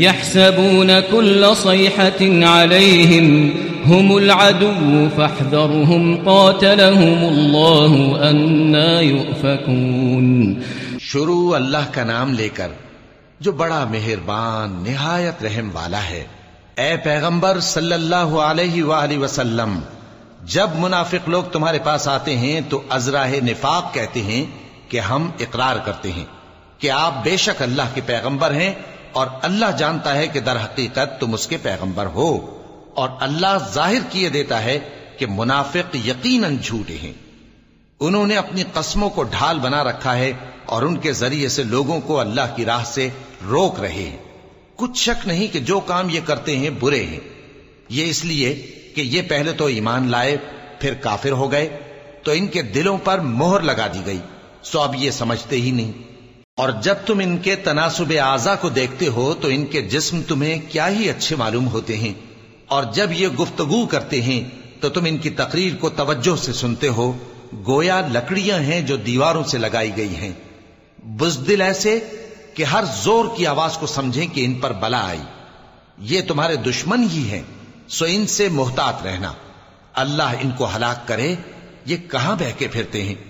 يحسبون كل صيحة عليهم هم العدو فاحذرهم قاتلهم الله أنا يؤفكون. شروع اللہ کا نام لے کر جو بڑا مہربان، نہایت رحم والا ہے، اے پیغمبر صلی اللہ علیہ وآلہ وسلم، جب منافق لوگ تمہارے پاس آتے ہیں تو ازراہ نفاق کہتے ہیں کہ ہم اقرار کرتے ہیں کہ آپ بے شک اللہ کے پیغمبر ہیں اور اللہ جانتا ہے کہ در حقیقت تم اس کے پیغمبر ہو، اور اللہ ظاہر کیے دیتا ہے کہ منافق یقیناً جھوٹے ہیں۔ انہوں نے اپنی قسموں کو ڈھال بنا رکھا ہے اور ان کے ذریعے سے لوگوں کو اللہ کی راہ سے روک رہے ہیں۔ کچھ شک نہیں کہ جو کام یہ کرتے ہیں برے ہیں۔ یہ اس لیے کہ یہ پہلے تو ایمان لائے، پھر کافر ہو گئے، تو ان کے دلوں پر مہر لگا دی گئی۔ سو اب یہ سمجھتے ہی نہیں۔ اور جب تم ان کے تناسب اعضا کو دیکھتے ہو تو ان کے جسم تمہیں کیا ہی اچھے معلوم ہوتے ہیں۔ اور جب یہ گفتگو کرتے ہیں تو تم ان کی تقریر کو توجہ سے سنتے ہو۔ گویا لکڑیاں ہیں جو دیواروں سے لگائی گئی ہیں۔ بزدل ایسے کہ ہر زور کی آواز کو سمجھیں کہ ان پر بلا آئی۔ یہ تمہارے دشمن ہی ہیں۔ سو ان سے محتاط رہنا۔ اللہ ان کو ہلاک کرے۔ یہ کہاں بہ کے پھرتے ہیں؟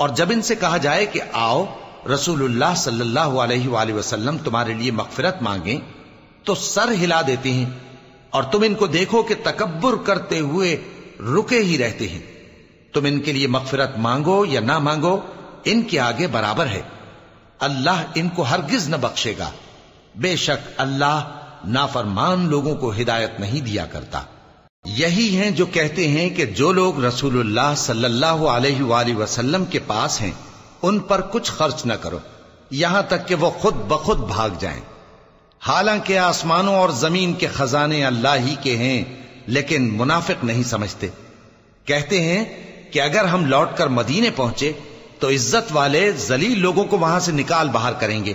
اور جب ان سے کہا جائے کہ آؤ، رسول اللہ صلی اللہ علیہ وآلہ وسلم تمہارے لیے مغفرت مانگیں، تو سر ہلا دیتے ہیں اور تم ان کو دیکھو کہ تکبر کرتے ہوئے رکے ہی رہتے ہیں۔ تم ان کے لیے مغفرت مانگو یا نہ مانگو، ان کے آگے برابر ہے۔ اللہ ان کو ہرگز نہ بخشے گا۔ بے شک اللہ نافرمان لوگوں کو ہدایت نہیں دیا کرتا۔ یہی ہیں جو کہتے ہیں کہ جو لوگ رسول اللہ صلی اللہ علیہ وآلہ وسلم کے پاس ہیں، ان پر کچھ خرچ نہ کرو، یہاں تک کہ وہ خود بخود بھاگ جائیں۔ حالانکہ آسمانوں اور زمین کے خزانے اللہ ہی کے ہیں، لیکن منافق نہیں سمجھتے۔ کہتے ہیں کہ اگر ہم لوٹ کر مدینے پہنچے، تو عزت والے زلیل لوگوں کو وہاں سے نکال باہر کریں گے۔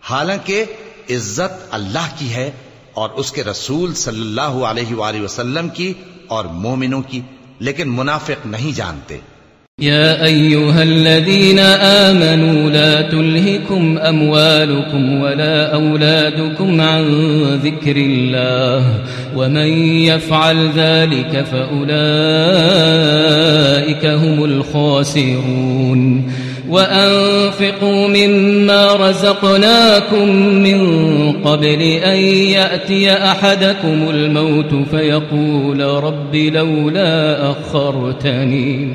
حالانکہ عزت اللہ کی ہے اور اس کے رسول صلی اللہ علیہ وآلہ وسلم کی اور مومنوں کی، لیکن منافق نہیں جانتے۔ يا أيها الذين آمنوا لا تلهكم أموالكم ولا أولادكم عن ذكر الله ومن يفعل ذلك فأولئك هم الخاسرون۔ وأنفقوا مما رزقناكم من قبل أن يأتي أحدكم الموت فيقول رب لولا أخرتني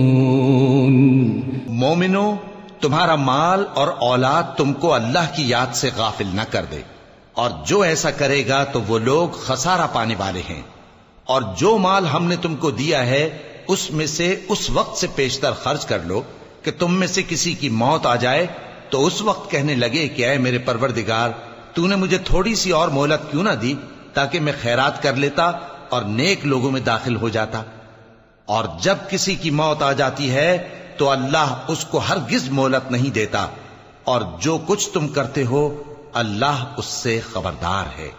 مومنو، تمہارا مال اور اولاد تم کو اللہ کی یاد سے غافل نہ کر دے۔ اور جو ایسا کرے گا تو وہ لوگ خسارہ پانے والے ہیں۔ اور جو مال ہم نے تم کو دیا ہے، اس میں سے اس وقت سے پیشتر خرچ کر لو کہ تم میں سے کسی کی موت آ جائے۔ تو اس وقت کہنے لگے کہ اے میرے پروردگار، تو نے مجھے تھوڑی سی اور مہلت کیوں نہ دی تاکہ میں خیرات کر لیتا اور نیک لوگوں میں داخل ہو جاتا۔ اور جب کسی کی موت آ جاتی ہے تو اللہ اس کو ہرگز مہلت نہیں دیتا اور جو کچھ تم کرتے ہو اللہ اس سے خبردار ہے۔